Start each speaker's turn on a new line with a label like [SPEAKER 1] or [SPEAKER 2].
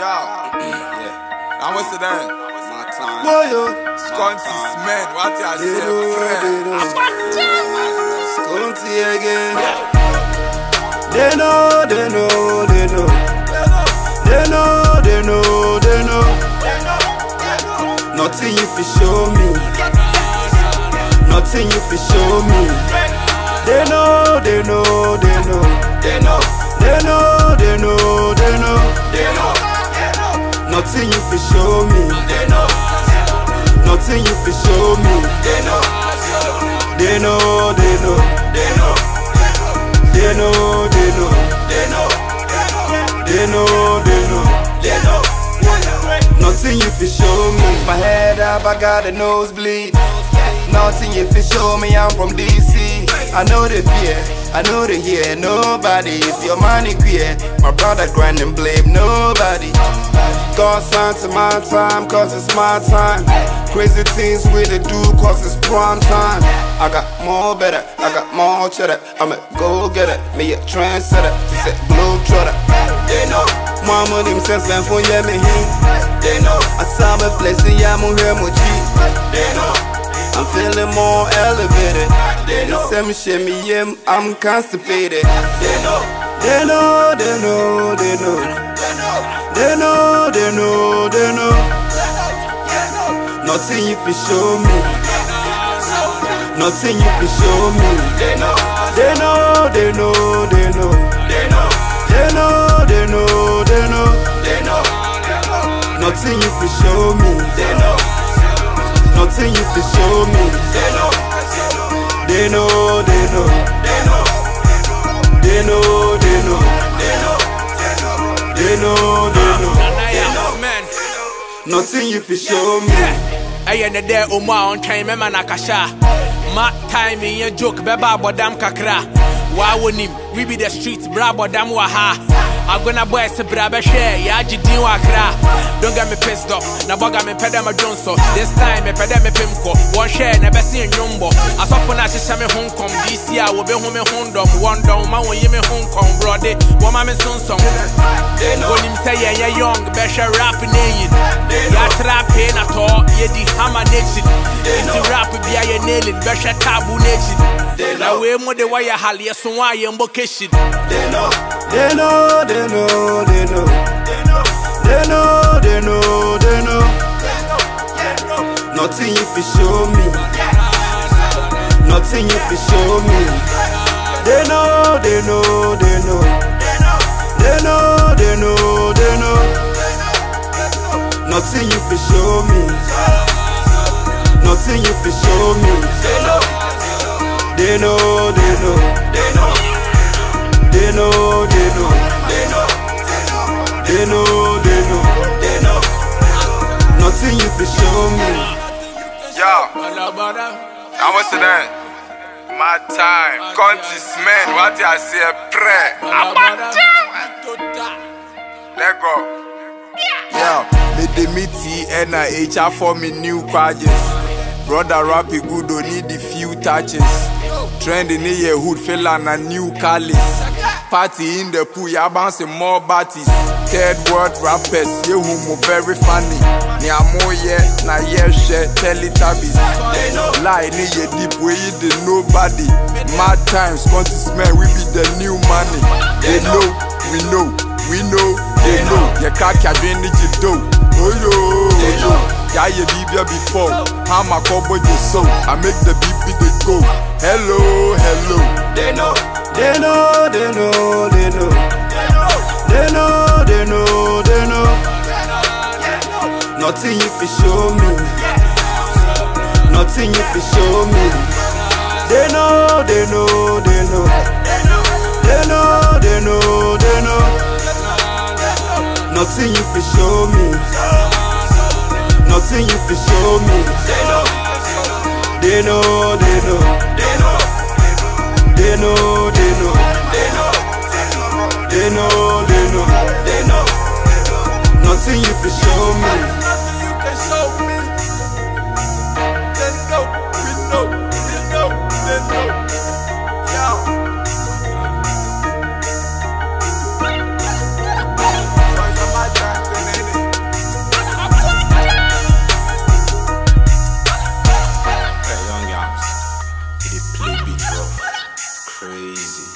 [SPEAKER 1] Yo, yeah. I'm what's it?
[SPEAKER 2] My time.
[SPEAKER 3] Boyo,
[SPEAKER 1] Scontis, man, what you
[SPEAKER 3] they
[SPEAKER 1] say,
[SPEAKER 3] know, they
[SPEAKER 1] friend?
[SPEAKER 3] know. Skunty again. They know, they know, they know. They know, they know, they know. Nothing you fi show me. Nothing you fi show me. They know, they know. They know,
[SPEAKER 2] They know,
[SPEAKER 3] they know, Nothing you fi show me.
[SPEAKER 2] they know,
[SPEAKER 3] Nothing you fi show me.
[SPEAKER 2] they know,
[SPEAKER 3] They know, they know.
[SPEAKER 2] they know,
[SPEAKER 3] They know, they know.
[SPEAKER 2] they know,
[SPEAKER 3] They know, they know.
[SPEAKER 2] they know.
[SPEAKER 3] Nothing you fi show me. My head up, I got a nosebleed. Nothing you fi show me. I'm from DC. I know the fear, I know the hear nobody. If your money queer, my brother grind and blame nobody. God sign to my time, cause it's my time. Crazy things we they do, cause it's prime time. I got more better, I got more cheddar. I'm a go getter, me a trendsetter. She said blue trotter.
[SPEAKER 2] They know,
[SPEAKER 3] Mama, them sense and for yeah, me
[SPEAKER 2] they know,
[SPEAKER 3] I saw me flexing, yeah, I'm here, my
[SPEAKER 2] they know,
[SPEAKER 3] feeling more elevated.
[SPEAKER 2] they
[SPEAKER 3] Send me, share me, yeah, I'm constipated.
[SPEAKER 2] they know,
[SPEAKER 3] They know, they know, they know. They know, they know, they know. Nothing you fi show me. Nothing you fi show me.
[SPEAKER 2] they know,
[SPEAKER 3] They know, they know, they know.
[SPEAKER 2] they know,
[SPEAKER 3] They know, they know, they know. Nothing you fi show me.
[SPEAKER 2] they know,
[SPEAKER 3] Nothing you fi show me.
[SPEAKER 2] they know,
[SPEAKER 3] They know, they know.
[SPEAKER 2] they know,
[SPEAKER 3] They know, they know.
[SPEAKER 2] they know,
[SPEAKER 3] They know, they know.
[SPEAKER 4] Man.
[SPEAKER 3] Nothing you fi show me.
[SPEAKER 4] ɛyɛ ne dɛ ɔmu a ɔntwɛn mɛma no akahya ma time yɛ joke bɛba abɔdam kakra wɔ nim we be the street bra abɔdam wɔ ha agona boys bra bɛhwɛ yɛagye din wɔ akra don't get me pissed off. Na bɔga mepɛ dɛ madwon so this time mepɛ dɛ mepem kɔ wɔnhwɛ na ɛbɛse nnwombɔ asɔfo no ahyehyɛ me ho nkɔm dc a wɔbɛhu me ho ndɔm wɔndɔm ma wɔnyi me ho nkɔm borɔde wɔma me nsonsom
[SPEAKER 2] they know,
[SPEAKER 4] wonim sɛ yɛnyɛ young bɛhwɛ rap no yin yɛatra pee na tɔɔ yɛdi hama no akyi nti rap bia yɛ nailin bɛhwɛ tabu no akyi na wei mu de wɔyɛ haleɛ so a yɛmbɔ kɛhyin
[SPEAKER 2] they know,
[SPEAKER 3] They know, they know, they know. They know, they know, they know. Nothing if you show me. Nothing if you show me. They know, they know, they know. They know, they know, they know. Nothing you fi show me. Nothing if you show me.
[SPEAKER 2] they know,
[SPEAKER 3] They know, they know.
[SPEAKER 2] they know,
[SPEAKER 3] They know, They know,
[SPEAKER 2] they know.
[SPEAKER 3] they know. Nothing you fi show me.
[SPEAKER 1] Yo, I'm what's it then? My time, Scontis, man, what you say, pray? Let go. Yeah, me the meaty and I HR for me new quadges. Brother rap it good, don't need the few touches. Trend in the hood, fell on a new calice. Party in the pool, ya bouncing more batties. Third world rappers, mo very funny. Ni amo ye, na it abis. Lie ni ye deep, we you the nobody. Mad times, conscious man, we be the new money. They know, we know, we know, they know. Ye kaki adwin ni jido. Oh yo, oh yo. Yeah, you Libya before. My cowboy the so I make the be the go. Hello, hello.
[SPEAKER 2] They know,
[SPEAKER 3] they know, they know. Nothing you fi show me. Nothing you fi show me. They know, they know, they know. They know, they know, they know. Nothing you fi show me. Nothing you fi show me.
[SPEAKER 2] they know,
[SPEAKER 3] They know, they know. real easy.